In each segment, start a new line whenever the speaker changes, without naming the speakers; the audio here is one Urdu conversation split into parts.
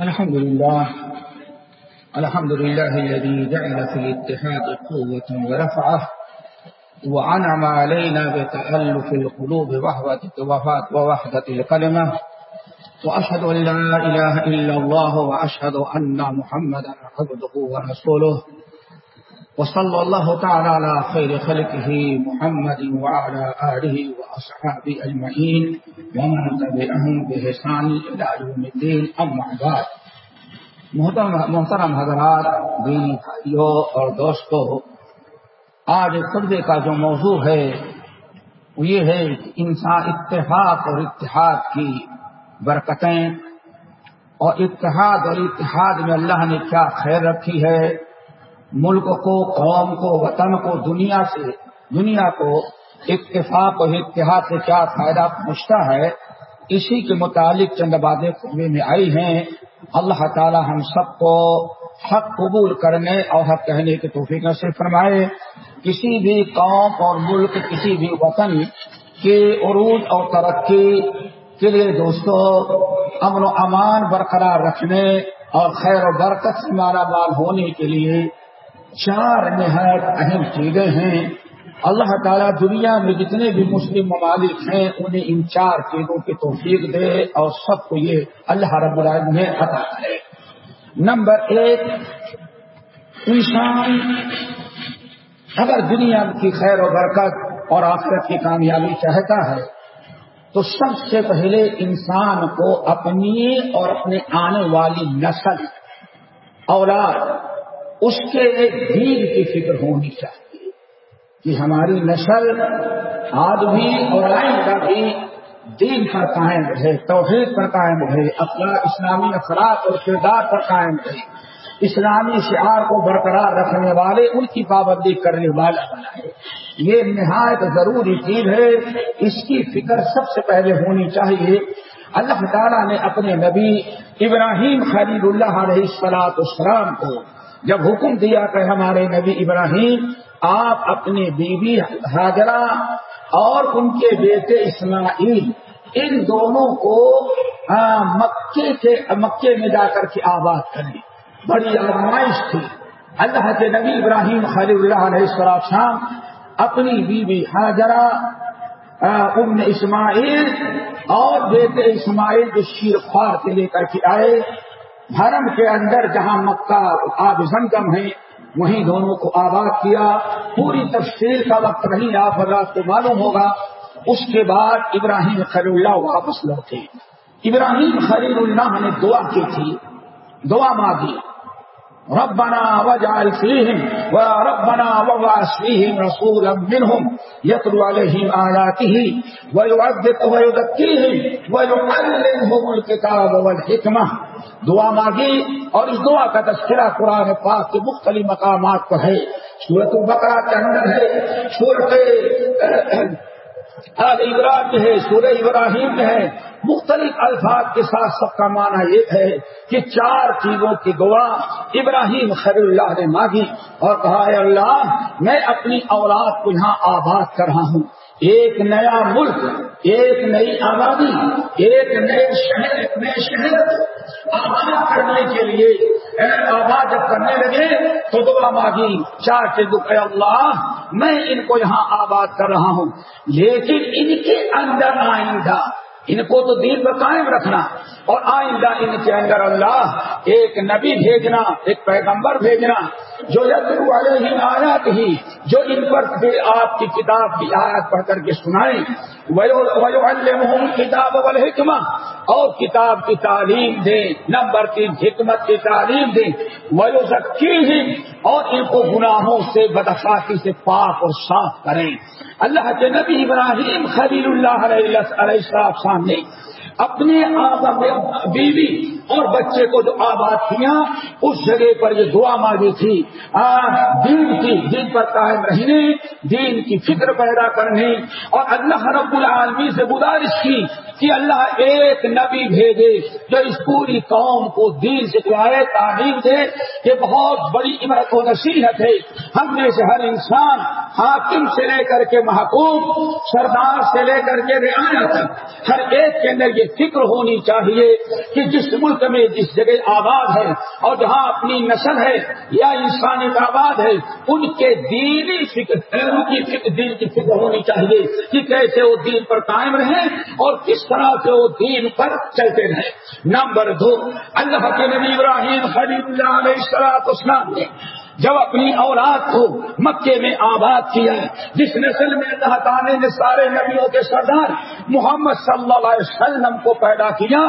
الحمد لله الحمد لله الذي جعل في الاتحاد قوة ورفعة وعنم علينا بتألف القلوب وحدة ووحدة الكلمة، وأشهد أن لا إله إلا الله، وأشهد أن محمدا عبده ورسوله. وصلى الله تعالى على خير خلقه محمد وعلى آله وأصحابه أجمعين ومن تبعهم بإحسان إلى يوم الدين، أما بعد. محترم حضرات دینی بھائیوں اور دوستوں آج خطبے کا جو موضوع ہے، وہ یہ ہے کہ انسان اتفاق اور اتحاد کی برکتیں اور اتحاد اور اتحاد میں اللہ نے کیا خیر رکھی ہے ملک کو، قوم کو، وطن کو، دنیا سے، دنیا کو اتفاق اور اتحاد سے کیا فائدہ پہنچتا ہے، اسی کے متعلق چند باتیں خطبے میں آئی ہیں۔ اللہ تعالی ہم سب کو حق قبول کرنے اور حق کہنے کی توفیق سے فرمائے۔ کسی بھی قوم اور ملک، کسی بھی وطن کے عروج اور ترقی کے لیے دوستوں امن و امان برقرار رکھنے اور خیر و برکت سے مالا مال ہونے کے لیے چار نہایت اہم چیزیں ہیں۔ اللہ تعالیٰ دنیا میں جتنے بھی مسلم ممالک ہیں، انہیں ان چار چیزوں کی توفیق دے اور سب کو یہ اللہ رب العالمین عطا کرے۔ نمبر ایک، انسان اگر دنیا کی خیر و برکت اور آخرت کی کامیابی چاہتا ہے، تو سب سے پہلے انسان کو اپنی اور اپنے آنے والی نسل، اولاد اس کے دین کی فکر ہونی چاہیے کہ ہماری نسل آج بھی اور آئندہ بھی دین پر قائم رہے، توحید پر قائم رہے اپنا اسلامی اخلاق اور کردار پر قائم رہے۔ اسلامی شعار کو برقرار رکھنے والے، ان کی پابندی کرنے والا بنائے۔ یہ نہایت ضروری چیز ہے، اس کی فکر سب سے پہلے ہونی چاہیے۔ اللہ تعالیٰ نے اپنے نبی ابراہیم خلیل اللہ علیہ السلاط السلام کو جب حکم دیا کہ ہمارے نبی ابراہیم، آپ اپنی بیوی حاجرہ اور ان کے بیٹے اسماعیل، ان دونوں کو مکے کے، مکے میں جا کر کے آباد کریں۔ بڑی آرمائش تھی۔ اللہ کے نبی ابراہیم خلی اللہ علیہ السلام اپنی بیوی حاجرہ ام اسماعیل اور بیٹے اسماعیل جو شیر خوار کے لے کر کے آئے۔ حرم کے اندر جہاں مکہ آب زمزم ہے وہیں دونوں کو آباد کیا۔ پوری تفصیل کا وقت نہیں، آپ حضرات کو معلوم ہوگا۔ اس کے بعد ابراہیم خلی اللہ واپس لوٹے۔ ابراہیم خلیل اللہ نے دعا کی تھی، دعا مانگی۔ ربنا وجعل فيهم وربنا وبعث فيهم رسولا منهم يتلو عليهم آياته ويعذب ويذكيهم ويعلمهم الكتاب والحكمة. دعا مانگی اور اس دعا کا تذکرہ قرآن پاک کے مختلف مقامات پر ہے۔ سورت البقرہ کے اندر ہے۔ سورت آل عمران میں ہے، سورہ ابراہیم میں ہے۔ مختلف الفاظ کے ساتھ سب کا معنی یہ ہے کہ چار چیزوں کی دعا ابراہیم خیر اللہ نے مانگی اور کہا ہے اللہ، میں اپنی اولاد کو یہاں آباد کر رہا ہوں۔ ایک نیا ملک، ایک نئی آبادی، ایک نئے شہر، ایک نئے شہر۔ آباد کرنے کے لیے آباد جب کرنے لگے تو دعا مانگی چار کے دکھ اللہ، میں ان کو یہاں آباد کر رہا ہوں، لیکن ان کے اندر آئندہ، ان کو تو دین پر قائم رکھنا اور آئندہ ان کے اندر اللہ ایک نبی بھیجنا، ایک پیغمبر بھیجنا، جو یترو والے ہی آیات ہی جو ان پر آپ کی کتاب کی آیات پڑھ کر کے سنائیں کتاب والحکمہ اور کتاب کی تعلیم دیں، نمبر تین حکمت کی تعلیم دیں۔ وہ اور ان کو گناہوں سے بدفاقی سے پاک اور صاف کریں۔ اللہ کے نبی ابراہیم خلیل اللہ علیہ السلام نے اپنے بیوی اور بچے کو جو آباد کیا، اس جگہ پر یہ دعا مانگی تھی دین کی، دین پر قائم رہنے، دین کی فکر پیدا کرنے، اور اللہ رب العالمین سے گزارش کی کہ اللہ ایک نبی بھیجے جو اس پوری قوم کو دین سکھلائے تعلیم دے، یہ بہت بڑی عمرت و نصیحت ہے۔ ہم میں سے ہر انسان حاکم سے لے کر کے محکوم، سردار سے لے کر کے رعایت، ہر ایک کے اندر یہ فکر ہونی چاہیے کہ جس ملک ملک میں جس جگہ آباد ہے اور جہاں اپنی نسل ہے، یا انسانیت آباد ہے، ان کے دینی فکر ان کی فکر دین کی فکر ہونی چاہیے کہ کیسے وہ دین پر قائم رہیں اور کس طرح سے وہ دین پر چلتے رہے نمبر دو، اللہ کے نبی ابراہیم خلیل اللہ علیہ السلام نے جب اپنی اولاد کو مکے میں آباد کیا، جس نسل میں اللہ تعالیٰ نے سارے نبیوں کے سردار محمد صلی اللہ علیہ وسلم کو پیدا کیا،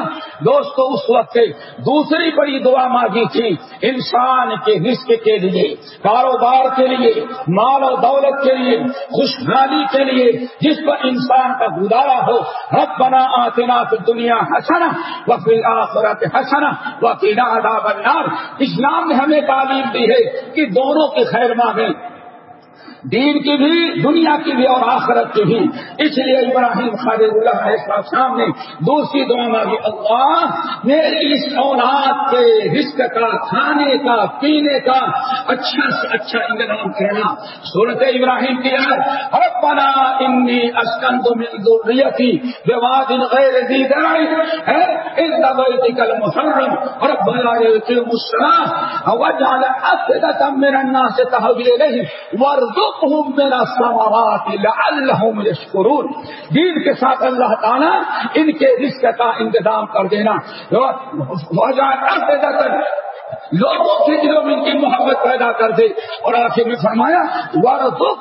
دوستو، اس وقت دوسری بڑی دعا مانگی تھی انسان کے رزق کے لیے، کاروبار کے لیے، مال و دولت کے لیے، خوشحالی کے لیے، جس پر انسان کا گزارا ہو۔ رب بنا آتنا دنیا ہنسنا وکیل آخرت ہنسنا وکیلا ادا بنار اسلام نے ہمیں تعلیم دی ہے کہ کی دونوں کی خیر مانگیں۔ دین کی بھی، دنیا کی بھی اور آخرت کی بھی۔ اس لیے ابراہیم خالد اللہ علیہ شام نے دوسری دعا مانگی، اللہ میری اس اولاد کے رزق کا، کھانے کا، پینے کا اچھا سے اچھا انتظام کرنا سورت ابراہیم کی ربنا انی اسکن من ذریتی بواد غیر ذی درع ان بیتک المحرم، ربنا یقیم الصلاة وجعل افئدة من الناس تهوی الیہم وارزق میرا سوالات یشکرون دین کے ساتھ اللہ تعالیٰ ان کے رزق کا انتظام کر دینا۔ لوگوں کے دلوں میں ان کی محبت پیدا کر دے۔ اور آخر میں فرمایا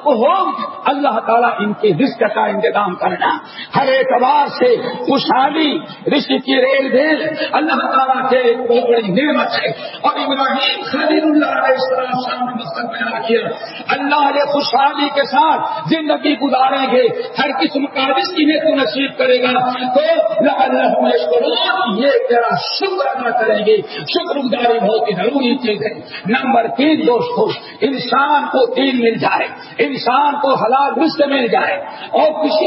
ہو اللہ تعالیٰ ان کے رزق کا انتظام کرنا۔ ہر اعتبار سے خوشحالی رشتے کی ریل ریل اللہ تعالیٰ کے بہت بڑی نعمت ہے۔ اور ابراہیم خلیل اللہ علیہ السلام نے مقصد پیدا کیا۔ اللہ نے خوشحالی کے ساتھ زندگی گزاریں گے۔ ہر قسم کا رشتے میں تو نصیب کرے گا۔ تو اللہ یہ تیرا شکر ادا کریں گے۔ شکر گزاری بہت بہت ضروری چیز ہے۔ نمبر تین دوستوں انسان کو دین مل جائے، انسان کو حلال رشتے مل جائے۔ اور کسی،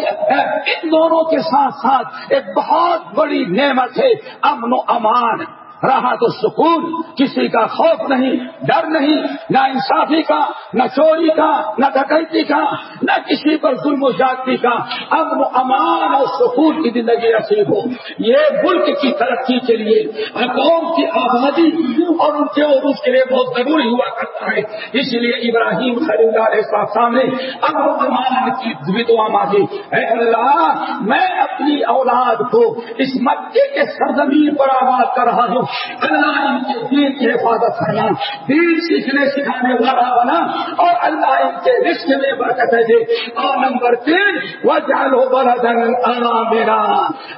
ان دونوں کے ساتھ ساتھ ایک بہت بڑی نعمت ہے، امن و امان۔ رہا تو سکون، کسی کا خوف نہیں، ڈر نہیں، نہ انصافی کا، نہ چوری کا، نہ ڈکیتی کا، نہ کسی پر ظلم و جاتی کا، امن و امان اور سکون کی زندگی نصیب ہو۔ یہ ملک کی ترقی کے لیے قوم کی آبادی اور ان کے عروج کے لیے بہت ضروری ہوا کرتا ہے۔ اس لیے ابراہیم خریدا صاحب سامنے امن و امان کی دعا مانگی۔ اے اللہ، میں اپنی اولاد کو اس مکے کے سرزمین پر آباد کر رہا ہوں۔ اللہ ان کے دین کی حفاظت کرنا دین سیکھنے، سکھانے والا بنا اور اللہ ان کے رشتے میں برکت دے جی۔ اور نمبر تین وہ جالو بلدن میرا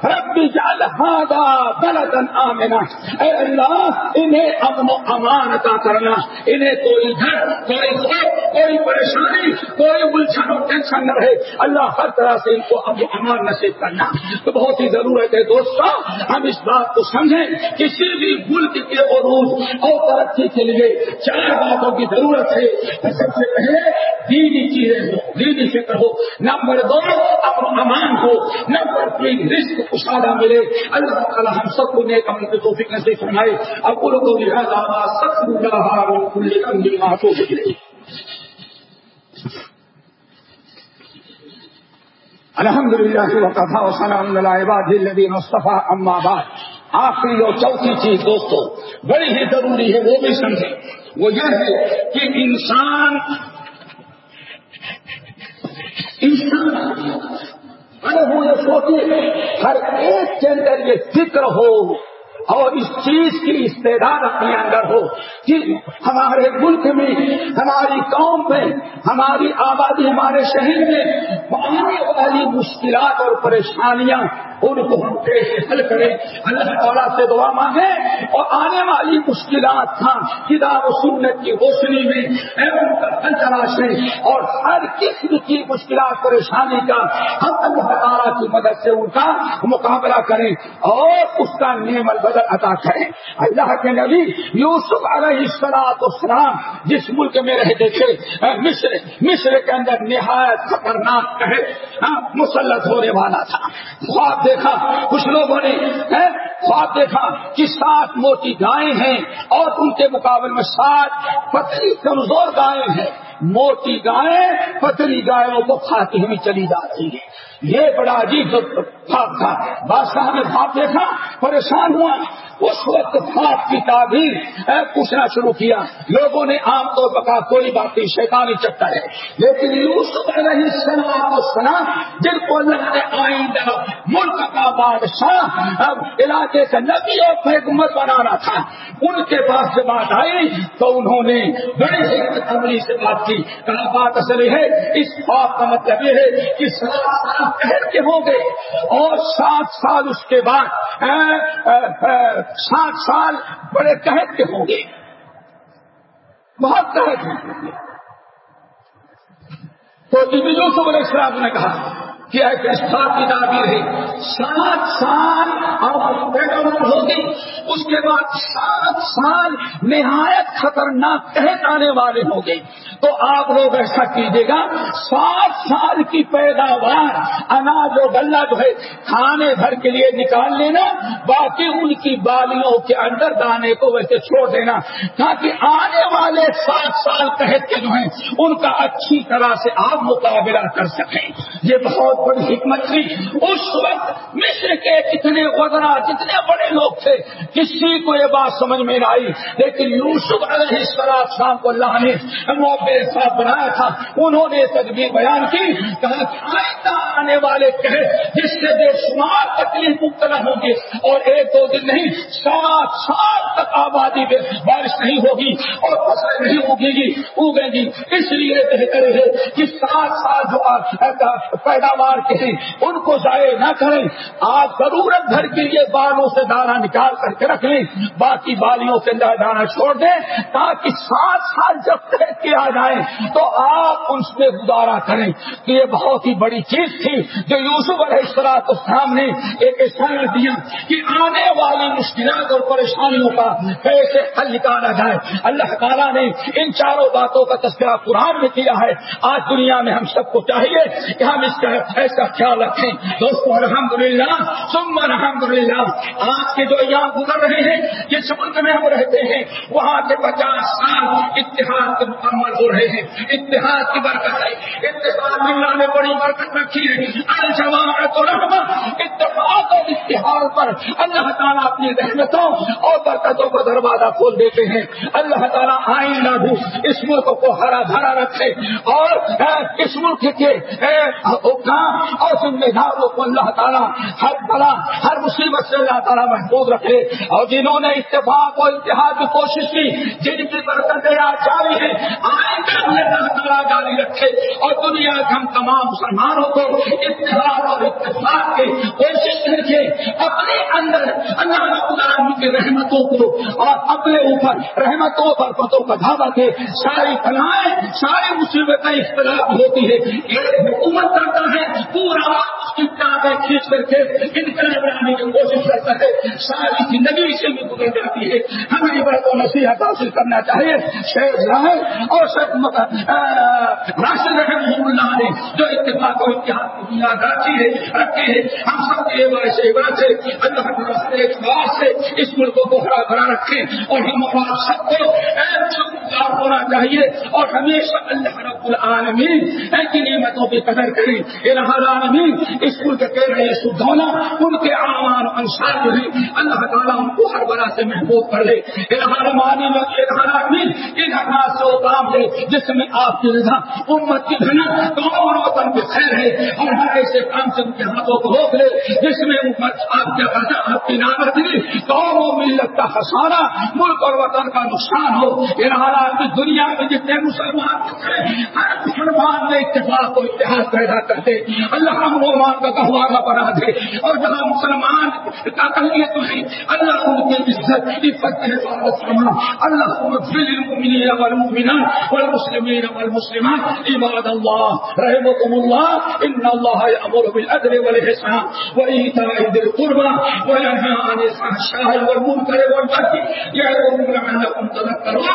ربی جال ہادا بلدن آمینا اے اللہ، انہیں امن و امان عطا کرنا۔ انہیں کوئی گھر کوئی خوف کوئی پریشانی، کوئی الجھن اور ٹینشن نہ رہے۔ اللہ ہر طرح سے ان کو امن و امان نصیب کرنا تو بہت ہی ضرورت ہے دوستوں ہم اس بات کو سمجھیں کسی بھی ملک کے عروج اور ترقی کے لیے چار باتوں کی ضرورت ہے۔ سب سے پہلے دینی چیزیں ہو، دینی فکر ہو۔ نمبر دو، اپنا امان ہو۔ نمبر تین، رزق کشادہ ملے۔ اللہ تعالیٰ ہم سب کو نیک عمل کی توفیق نصیب فرمائے۔ اب ان کو لہٰذا سب کو الحمد للہ وقفا وسلام عباد الذین مصطفیٰ اما بعد۔ آخری اور چوتھی چیز دوستو، بڑی ہی ضروری ہے، وہ بھی سمجھیں۔ وہ یہ ہے کہ انسان انسان بڑے ہوئے سوچے، ہر ایک کے اندر یہ فکر ہو۔ اور اس چیز کی استعداد اپنے اندر ہو کہ ہمارے ملک میں، ہماری قوم میں، ہماری آبادی ہمارے شہر میں آنے والی مشکلات اور پریشانیاں ان کو ہم کیسے حل کریں۔ اللہ تعالیٰ سے دعا مانگے اور آنے والی مشکلات تھا کتاب و سنت کی روشنی میں ان کا حل تلاشیں اور ہر قسم کی مشکلات، پریشانی کا ہم اللہ تعالیٰ کی مدد سے ان کا مقابلہ کریں اور اس کا نعمل بدل عطا کریں۔ اللہ کے نبی یوسف علیہ السلاط اسلام جس ملک میں رہتے تھے مصر مصر کے اندر نہایت خطرناک کہے ہاں، مسلط ہونے والا تھا۔ خواب دیکھا، کچھ لوگوں نے خواب دیکھا کہ سات موٹی گائے ہیں اور ان کے مقابلے میں سات پتلی کمزور گائے ہیں۔ موٹی گائے پتلی گایوں کو کھاتے ہوئی چلی جا رہی ہے یہ بڑا عجیب خواب تھا۔ بادشاہ نے خواب دیکھا پریشان ہوا۔ اس وقت خواب کی تعبیر پوچھنا شروع کیا۔ لوگوں نے عام طور پر کہا، کوئی بات نہیں، شیطانی چکر ہے۔ لیکن یوسف علیہ السلام و سلام، جن کو اللہ نے آئندہ ملک کا بادشاہ، اب علاقے کا نبی اور حکمت بنانا تھا، ان کے پاس سے بات آئی تو انہوں نے بڑے حکمت عملی سے بات کی۔ کہا، بات اصل ہے، اس خواب کا مطلب یہ ہے کہ سات سال کے ہوں گے اور سات سال اس کے بعد سات سال بڑے قحط کے ہوں گے۔ بہت قحط ہوں گے تو یوسف علیہ السلام نے کہا کہ کی تعبیر ہے، سات سال پیداوار ہوگی اس کے بعد سات سال نہایت خطرناک قحط آنے والے ہوں گے تو آپ لوگ ایسا کیجیے گا، سات سال کی پیداوار، اناج و غلہ جو ہے۔ کھانے بھر کے لیے نکال لینا، باقی ان کی بالیوں کے اندر دانے کو ویسے چھوڑ دینا۔ تاکہ آنے والے سات سال قحط کے جو ہیں، ان کا اچھی طرح سے آپ مقابلہ کر سکیں۔ یہ بہت بڑی حکمت تھی۔ اس وقت مصر کے کتنے وزرا جتنے بڑے لوگ تھے، کسی کو یہ بات سمجھ میں نہ آئی۔ لیکن یوسف علیہ السلام کو اللہ نے ساتھ بنایا تھا انہوں نے تدبیر بیان کی کہا کہ آنے والے کہے جس سے بے شمار تکلیف مبتلا ہوں گے اور ایک دو دن نہیں، سات سال تک آبادی میں بارش نہیں ہوگی اور فصل نہیں اگے گی اگے گی۔ اس لیے بہتر ہے کہ سات سال جو پیداوار کے ہیں، ان کو ضائع نہ کریں۔ آپ ضرورت بھر کے لیے بالوں سے دانا نکال کر کے رکھ لیں، باقی بالیوں سے دانا چھوڑ دیں تاکہ سات سال جب کے آ جائیں تو آپ ان سے گزارا کریں۔ کہ یہ بہت ہی بڑی چیز تھی۔ جو یوسف علیہ السلاط اسلام نے ایک اشارہ دیا کہ آنے والی مشکلات اور پریشانیوں کا کیسے حل نکالا جائے۔ اللہ تعالیٰ نے ان چاروں باتوں کا تذکرہ قرآن میں کیا ہے۔ آج دنیا میں ہم سب کو چاہیے کہ ہم اس کا ایسا خیال رکھیں۔ دوستوں الحمد للہ سم الحمد للہ آج کے جو یہاں گزر رہے ہیں، جس ملک میں ہم رہتے ہیں، وہاں کے پچاس سال اتحاد کے مکمل ہو رہے ہیں۔ اتحاد کی برکت ہے۔ اتحاد اللہ نے بڑی برکت رکھی ہے۔ الجماعت اتفاق اور اتحاد پر اللہ تعالیٰ اپنی رحمتوں اور برکتوں کا دروازہ کھول دیتے ہیں۔ اللہ تعالیٰ آئندہ بھی اس ملک کو ہرا بھرا رکھے اور اس ملک کے حکام اور ذمہ داروں کو اللہ تعالیٰ ہر طرح ہر مصیبت سے اللہ تعالیٰ محفوظ رکھے۔ اور جنہوں نے اتفاق اور اتحاد کی کوشش کی، جن کی برکتیں آج جاری ہیں آئندہ اللہ تعالیٰ جاری رکھے۔ اور دنیا کے ہم تمام مسلمانوں کو اتحاد اور اتفاق کے کوشش کر کے اپنے اندر اللہ کی رحمتوں کو اور اپنے اوپر رحمتوں پر پتوں کا دھاوا کے ساری فلائیں ساری مصیبتیں اختلاف ہوتی ہے ایک حکومت کرتا ہے، پورا اس کی کتابیں کھینچ کر کے انقلاب بنانے کی کوشش کرتا ہے۔ ساری زندگی سے بھی گزر جاتی ہے۔ ہمیں بات و نصیحت حاصل کرنا چاہیے۔ شیخ ظاہر اور سب راشد رحم اللہ نے جو اتفاق و اتحاد کی بنیاد رکھی ہے، رکھے ہیں۔ ہم سب کے ایسے بات ہے۔ اللہ کے اعتبار سے اس ملک کو ہرا بھرا رکھے اور ہم سب کو ہونا چاہیے اور ہمیشہ اللہ رب العالمین کی نعمتوں کی قدر کریں۔ العالمین، اس ملک کے رہے سدھونا ان کے اعمال انسار جو ہیں، اللہ تعالیٰ ان کو ہر بنا سے محبوب کر لے العالمین ان کام ہے، جس میں آپ کی رضا، امت کی دھنا قوم اور وطن کے خیر ہے۔ اور ہر ایسے کام سے ان کے ہاتھوں کو روک لے، جس میں امت آپ کے آپ کی نامردگی قوم و ملت کا خسارہ، ملک اور وطن کا نقصان ہو۔ ان کی دنیا میں جتنے مسلمان ہر مسلمان میں اتفاق و اتحاد پیدا کرتے اللہ ہم رومان کا کہوا گہوارہ بنا دے اور جہاں مسلمان کا کلیت ہے اللہ ان کی عزت عزت کے حفاظت فرما۔ اللہ للمؤمنين والمؤمنات والمسلمين والمسلمات۔ عباد الله رحمكم الله ان الله يأمر بالعدل والإحسان وإيتاء ذي القربى وينهى عن الفحشاء والمنكر والبغي يعظكم لعلكم تذكرون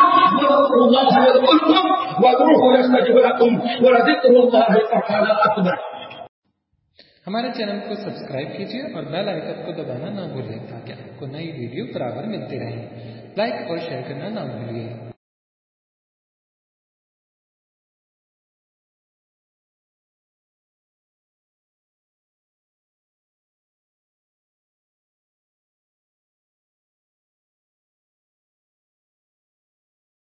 واذكروا الله يذكركم وادعوه يستجب لكم ولذكر الله تعالى أكبر
ہمارے چینل کو سبسکرائب کیجیے اور بیل آئکن کو دبانا نہ بھولیں تاکہ آپ کو نئی ویڈیو برابر ملتی رہیں لائک اور شیئر کرنا نہ بھولیے